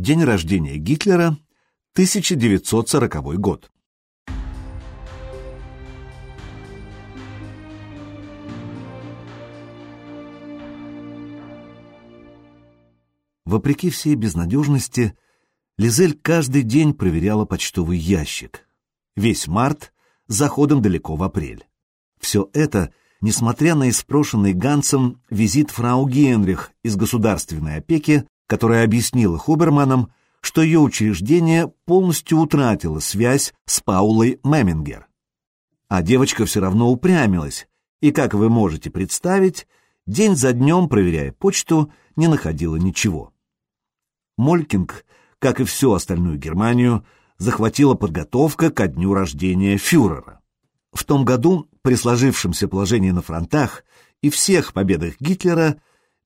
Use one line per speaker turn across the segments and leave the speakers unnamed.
День рождения Гитлера, 1940 год. Вопреки всей безнадежности, Лизель каждый день проверяла почтовый ящик. Весь март, заходом далеко в апрель. Все это, несмотря на испрошенный Гансом визит фрау Генрих из государственной опеки, которая объяснила Хуберманам, что ее учреждение полностью утратило связь с Паулой Мемингер. А девочка все равно упрямилась, и, как вы можете представить, день за днем, проверяя почту, не находила ничего. Молькинг, как и всю остальную Германию, захватила подготовка ко дню рождения фюрера. В том году, при сложившемся положении на фронтах и всех победах Гитлера,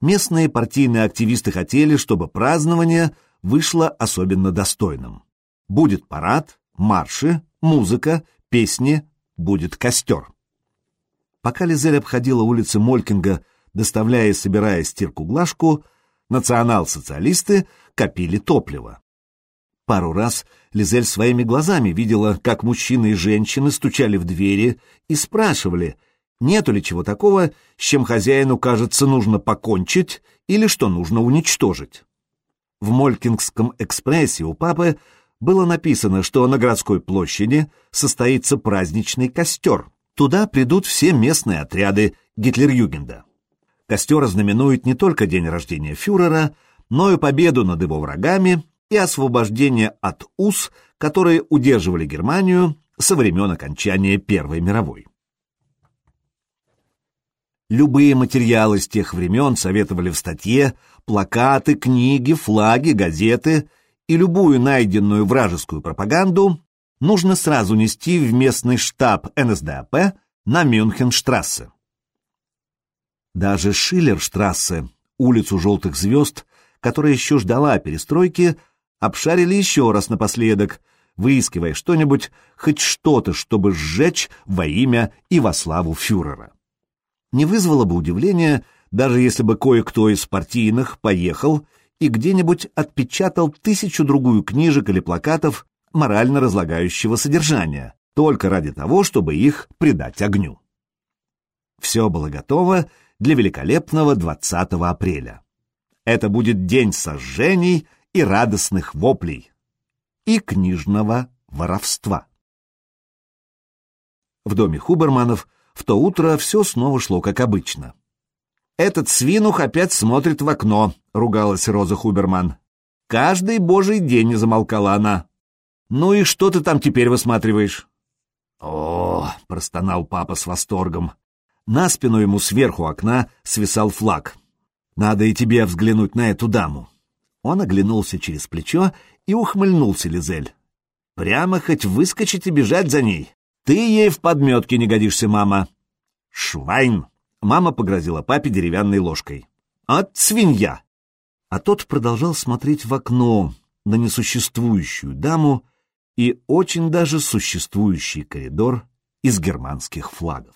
местные партийные активисты хотели, чтобы празднование вышло особенно достойным. Будет парад, марши, музыка, песни, будет костер. Пока Лизель обходила улицы Молькинга, доставляя и собирая стирку-глажку, национал-социалисты копили топливо. Пару раз Лизель своими глазами видела, как мужчины и женщины стучали в двери и спрашивали, нету ли чего такого, с чем хозяину, кажется, нужно покончить или что нужно уничтожить. В Молькингском экспрессе у папы было написано, что на городской площади состоится праздничный костер. Туда придут все местные отряды Гитлер-Югенда. Костер знаменует не только день рождения фюрера, но и победу над его врагами и освобождение от уз, которые удерживали Германию со времен окончания Первой мировой. Любые материалы с тех времен советовали в статье, плакаты, книги, флаги, газеты и любую найденную вражескую пропаганду нужно сразу нести в местный штаб НСДАП на Мюнхенштрассе. Даже Шиллерштрассе, улицу желтых звезд, которая еще ждала перестройки, обшарили еще раз напоследок, выискивая что-нибудь, хоть что-то, чтобы сжечь во имя и во славу фюрера. Не вызвало бы удивления, даже если бы кое-кто из партийных поехал и где-нибудь отпечатал тысячу-другую книжек или плакатов морально разлагающего содержания, только ради того, чтобы их придать огню. Все было готово, для великолепного 20 апреля. Это будет день сожжений и радостных воплей, и книжного воровства. В доме Хуберманов в то утро все снова шло как обычно. «Этот свинух опять смотрит в окно», — ругалась Роза Хуберман. «Каждый божий день не замолкала она. Ну и что ты там теперь высматриваешь?» «О!» — простонал папа с восторгом. На спину ему сверху окна свисал флаг. «Надо и тебе взглянуть на эту даму». Он оглянулся через плечо и ухмыльнулся Лизель. «Прямо хоть выскочить и бежать за ней. Ты ей в подметке не годишься, мама». «Швайн!» — мама погрозила папе деревянной ложкой. «От свинья!» А тот продолжал смотреть в окно на несуществующую даму и очень даже существующий коридор из германских флагов.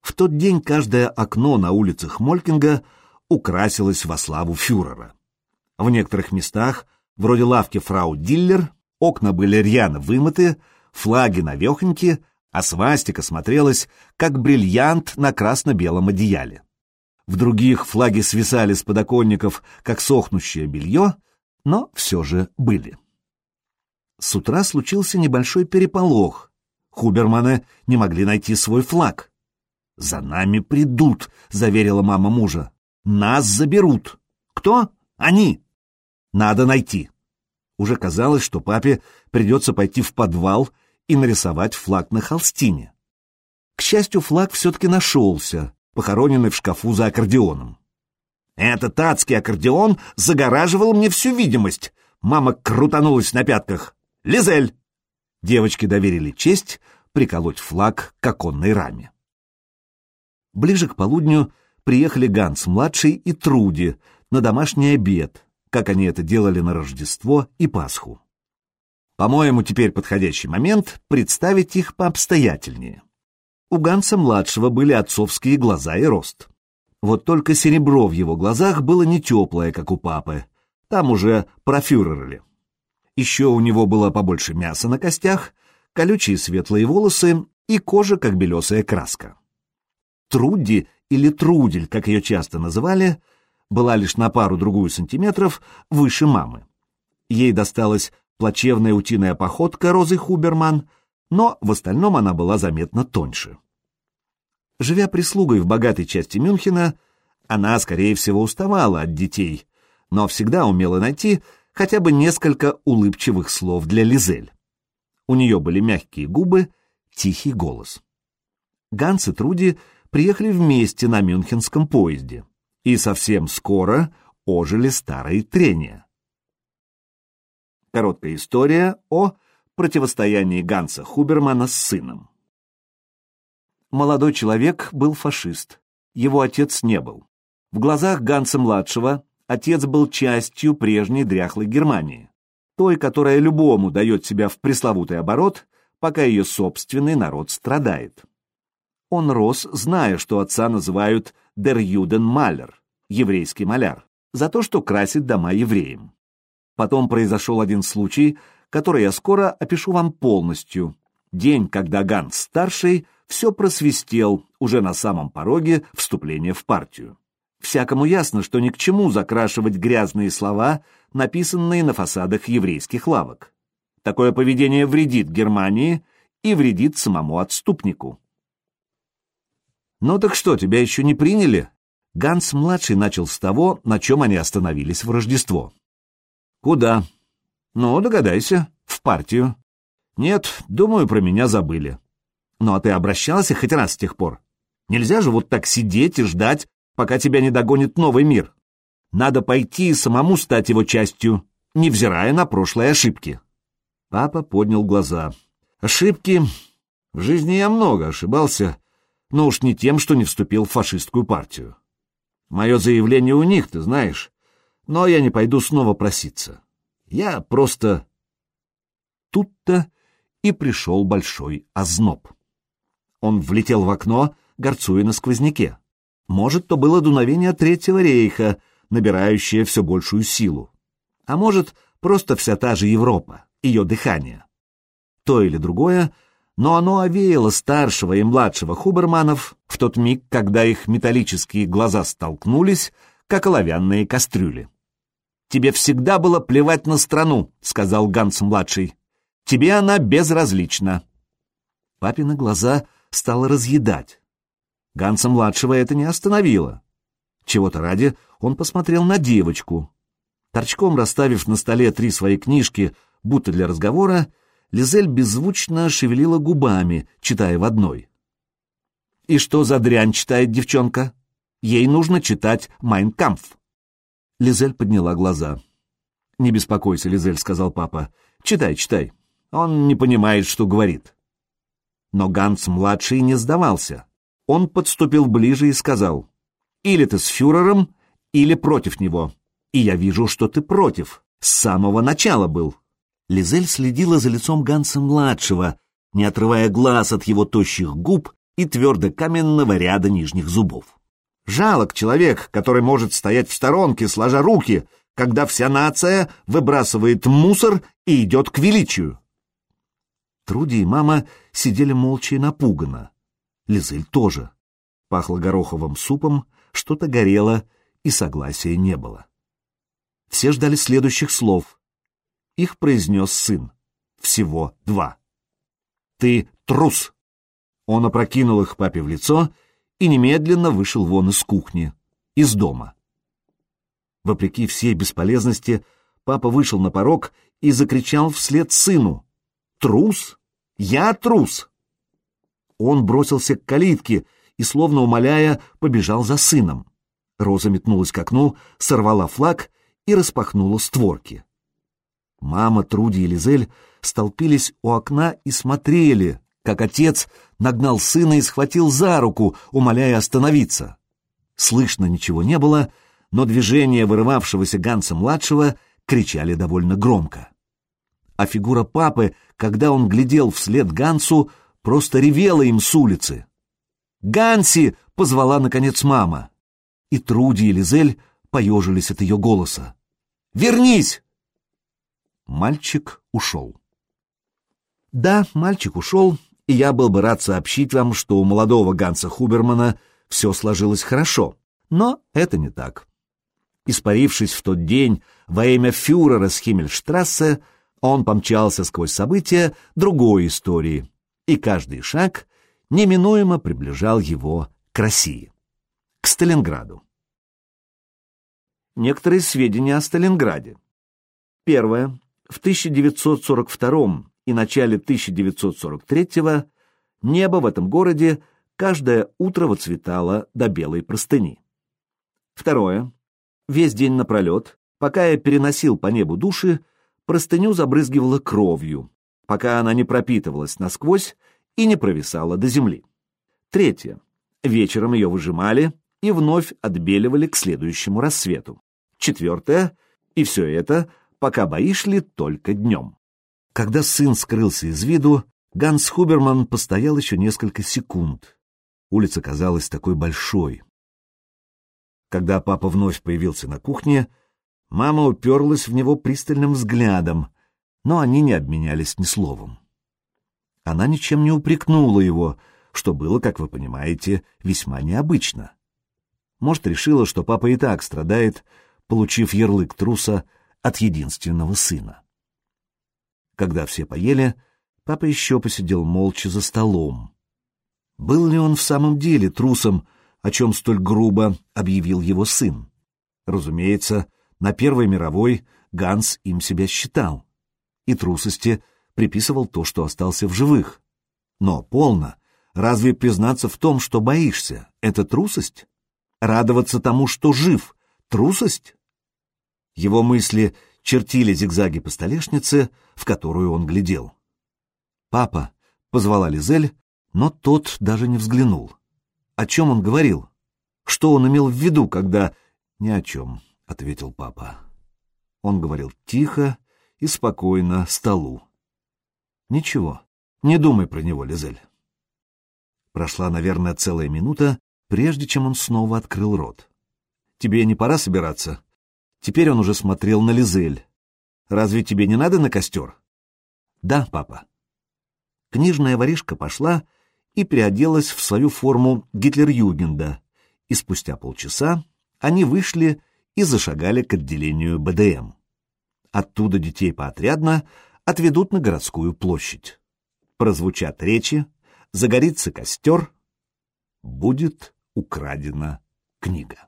В тот день каждое окно на улицах Молькинга украсилось во славу фюрера. В некоторых местах, вроде лавки фрау Диллер, окна были рьяно вымыты, флаги навехоньки, а свастика смотрелась, как бриллиант на красно-белом одеяле. В других флаги свисали с подоконников, как сохнущее белье, но все же были. С утра случился небольшой переполох. Хуберманы не могли найти свой флаг. «За нами придут», — заверила мама мужа. «Нас заберут». «Кто? Они». «Надо найти». Уже казалось, что папе придется пойти в подвал и нарисовать флаг на холстине. К счастью, флаг все-таки нашелся, похороненный в шкафу за аккордеоном. «Этот адский аккордеон загораживал мне всю видимость!» Мама крутанулась на пятках. «Лизель!» Девочки доверили честь приколоть флаг к оконной раме. Ближе к полудню приехали Ганс-младший и Труди на домашний обед, как они это делали на Рождество и Пасху. По-моему, теперь подходящий момент представить их пообстоятельнее. У Ганса-младшего были отцовские глаза и рост. Вот только серебро в его глазах было не теплое, как у папы. Там уже профюрерли. Еще у него было побольше мяса на костях, колючие светлые волосы и кожа, как белесая краска. Труди или Трудель, как ее часто называли, была лишь на пару-другую сантиметров выше мамы. Ей досталась плачевная утиная походка Розы Хуберман, но в остальном она была заметно тоньше. Живя прислугой в богатой части Мюнхена, она, скорее всего, уставала от детей, но всегда умела найти хотя бы несколько улыбчивых слов для Лизель. У нее были мягкие губы, тихий голос. Ганс и Труди приехали вместе на мюнхенском поезде, и совсем скоро ожили старые трения. Короткая история о противостоянии Ганса Хубермана с сыном. Молодой человек был фашист, его отец не был. В глазах Ганса-младшего отец был частью прежней дряхлой Германии, той, которая любому дает себя в пресловутый оборот, пока ее собственный народ страдает. Он рос, зная, что отца называют «der Juden Maler» — еврейский маляр, за то, что красит дома евреям. Потом произошел один случай, который я скоро опишу вам полностью. День, когда Ганс-старший все просвистел уже на самом пороге вступления в партию. Всякому ясно, что ни к чему закрашивать грязные слова, написанные на фасадах еврейских лавок. Такое поведение вредит Германии и вредит самому отступнику. «Ну так что, тебя еще не приняли?» Ганс-младший начал с того, на чем они остановились в Рождество. «Куда?» «Ну, догадайся, в партию». «Нет, думаю, про меня забыли». «Ну а ты обращался хоть раз с тех пор? Нельзя же вот так сидеть и ждать, пока тебя не догонит новый мир. Надо пойти и самому стать его частью, невзирая на прошлые ошибки». Папа поднял глаза. «Ошибки? В жизни я много ошибался, но уж не тем, что не вступил в фашистскую партию. Мое заявление у них, ты знаешь, но я не пойду снова проситься. Я просто... Тут-то и пришел большой озноб. Он влетел в окно, горцуя на сквозняке. Может, то было дуновение Третьего рейха, набирающее все большую силу. А может, просто вся та же Европа, ее дыхание. То или другое — но оно овеяло старшего и младшего Хуберманов в тот миг, когда их металлические глаза столкнулись, как оловянные кастрюли. «Тебе всегда было плевать на страну», — сказал Ганс-младший. «Тебе она безразлична». Папины глаза стало разъедать. Ганса-младшего это не остановило. Чего-то ради он посмотрел на девочку. Торчком расставив на столе три свои книжки, будто для разговора, Лизель беззвучно шевелила губами, читая в одной. «И что за дрянь читает девчонка? Ей нужно читать «Майнкампф». Лизель подняла глаза. «Не беспокойся, Лизель», — сказал папа. «Читай, читай. Он не понимает, что говорит». Но Ганс-младший не сдавался. Он подступил ближе и сказал, «Или ты с фюрером, или против него. И я вижу, что ты против. С самого начала был». Лизель следила за лицом Ганса-младшего, не отрывая глаз от его тощих губ и твердо-каменного ряда нижних зубов. Жалок человек, который может стоять в сторонке, сложа руки, когда вся нация выбрасывает мусор и идет к величию. Труди и мама сидели молча и напуганно. Лизель тоже. Пахло гороховым супом, что-то горело, и согласия не было. Все ждали следующих слов — их произнес сын. Всего два. «Ты трус!» Он опрокинул их папе в лицо и немедленно вышел вон из кухни, из дома. Вопреки всей бесполезности, папа вышел на порог и закричал вслед сыну. «Трус? Я трус!» Он бросился к калитке и, словно умоляя, побежал за сыном. Роза метнулась к окну, сорвала флаг и распахнула створки. Мама, Труди и Лизель столпились у окна и смотрели, как отец нагнал сына и схватил за руку, умоляя остановиться. Слышно ничего не было, но движения вырывавшегося Ганса-младшего кричали довольно громко. А фигура папы, когда он глядел вслед Гансу, просто ревела им с улицы. «Ганси!» — позвала, наконец, мама. И Труди и Лизель поежились от ее голоса. Вернись!» Мальчик ушел. Да, мальчик ушел, и я был бы рад сообщить вам, что у молодого Ганса Хубермана все сложилось хорошо, но это не так. Испарившись в тот день во имя фюрера с Химмельштрассе, он помчался сквозь события другой истории, и каждый шаг неминуемо приближал его к России, к Сталинграду. Некоторые сведения о Сталинграде. Первое. В 1942 и начале 1943 небо в этом городе каждое утро выцветало до белой простыни. Второе. Весь день напролет, пока я переносил по небу души, простыню забрызгивала кровью, пока она не пропитывалась насквозь и не провисала до земли. Третье. Вечером ее выжимали и вновь отбеливали к следующему рассвету. Четвертое. И все это, пока бои шли только днем. Когда сын скрылся из виду, Ганс Хуберман постоял еще несколько секунд. Улица казалась такой большой. Когда папа вновь появился на кухне, мама уперлась в него пристальным взглядом, но они не обменялись ни словом. Она ничем не упрекнула его, что было, как вы понимаете, весьма необычно. Может, решила, что папа и так страдает, получив ярлык труса от единственного сына. Когда все поели, папа еще посидел молча за столом. Был ли он в самом деле трусом, о чем столь грубо объявил его сын? Разумеется, на Первой мировой Ганс им себя считал. И трусости приписывал то, что остался в живых. Но полно. Разве признаться в том, что боишься, это трусость? Радоваться тому, что жив, трусость? Его мысли чертили зигзаги по столешнице, в которую он глядел. «Папа», — позвала Лизель, но тот даже не взглянул. О чем он говорил? Что он имел в виду, когда... «Ни о чем», — ответил папа. Он говорил тихо и спокойно столу. «Ничего, не думай про него, Лизель». Прошла, наверное, целая минута, прежде чем он снова открыл рот. «Тебе не пора собираться?» Теперь он уже смотрел на Лизель. «Разве тебе не надо на костер?» «Да, папа». Книжная воришка пошла и переоделась в свою форму Гитлер-Югенда, и спустя полчаса они вышли и зашагали к отделению БДМ. Оттуда детей поотрядно отведут на городскую площадь. Прозвучат речи, загорится костер, будет украдена книга.